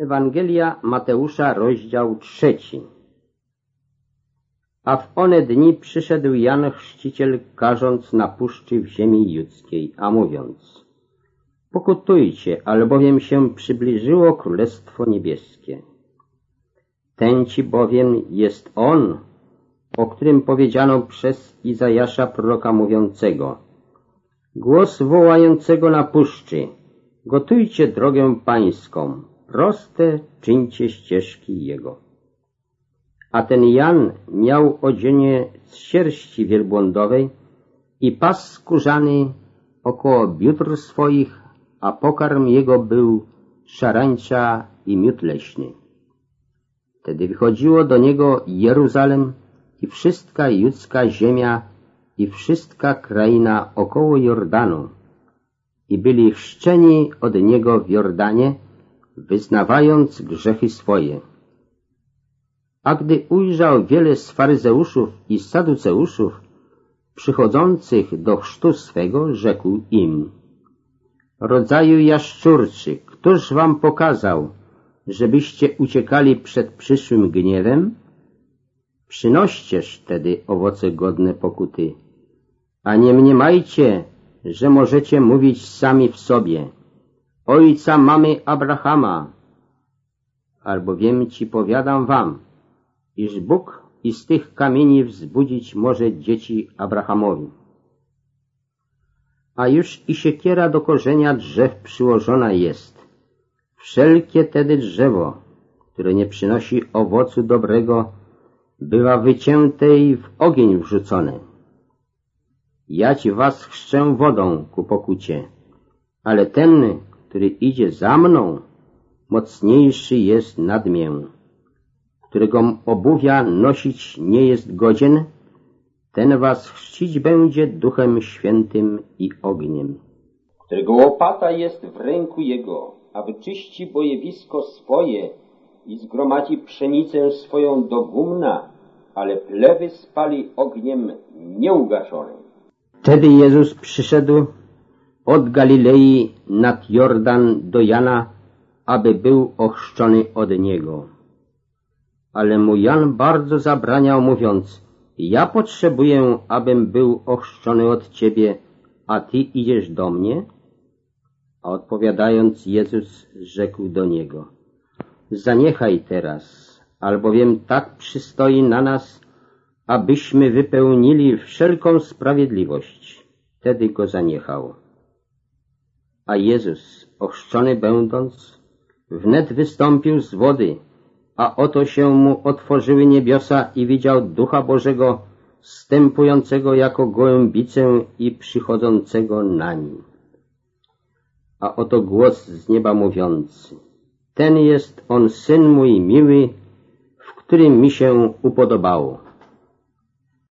Ewangelia Mateusza, rozdział trzeci. A w one dni przyszedł Jan Chrzciciel, karząc na puszczy w ziemi judzkiej, a mówiąc Pokutujcie, albowiem się przybliżyło Królestwo Niebieskie. Ten ci bowiem jest On, o którym powiedziano przez Izajasza proroka mówiącego Głos wołającego na puszczy Gotujcie drogę pańską, proste czyńcie ścieżki Jego. A ten Jan miał odzienie z sierści wielbłądowej i pas skórzany około biutr swoich, a pokarm jego był szarańcza i miód leśny. Wtedy wychodziło do niego Jeruzalem i wszystka judzka ziemia i wszystka kraina około Jordanu i byli chrzczeni od niego w Jordanie, wyznawając grzechy swoje. A gdy ujrzał wiele z faryzeuszów i saduceuszów przychodzących do chrztu swego, rzekł im Rodzaju jaszczurczy, któż wam pokazał, żebyście uciekali przed przyszłym gniewem? Przynoścież wtedy owoce godne pokuty, a nie mniemajcie, że możecie mówić sami w sobie – ojca mamy Abrahama, albowiem ci powiadam wam, iż Bóg i z tych kamieni wzbudzić może dzieci Abrahamowi. A już i siekiera do korzenia drzew przyłożona jest. Wszelkie tedy drzewo, które nie przynosi owocu dobrego, bywa wycięte i w ogień wrzucone. Ja ci was chrzczę wodą ku pokucie, ale ten, który idzie za mną, mocniejszy jest nad mię, którego obuwia nosić nie jest godzien, ten was chrzcić będzie duchem świętym i ogniem. Którego łopata jest w ręku jego, a wyczyści bojewisko swoje i zgromadzi pszenicę swoją do gumna, ale plewy spali ogniem nieugaszone. Wtedy Jezus przyszedł od Galilei nad Jordan do Jana, aby był ochrzczony od niego. Ale mu Jan bardzo zabraniał, mówiąc, ja potrzebuję, abym był ochrzczony od ciebie, a ty idziesz do mnie? A odpowiadając, Jezus rzekł do niego, zaniechaj teraz, albowiem tak przystoi na nas, abyśmy wypełnili wszelką sprawiedliwość. Wtedy go zaniechał. A Jezus, ochrzczony będąc, wnet wystąpił z wody, a oto się mu otworzyły niebiosa i widział Ducha Bożego stępującego jako gołębicę i przychodzącego na nim. A oto głos z nieba mówiący, ten jest on Syn mój miły, w którym mi się upodobało.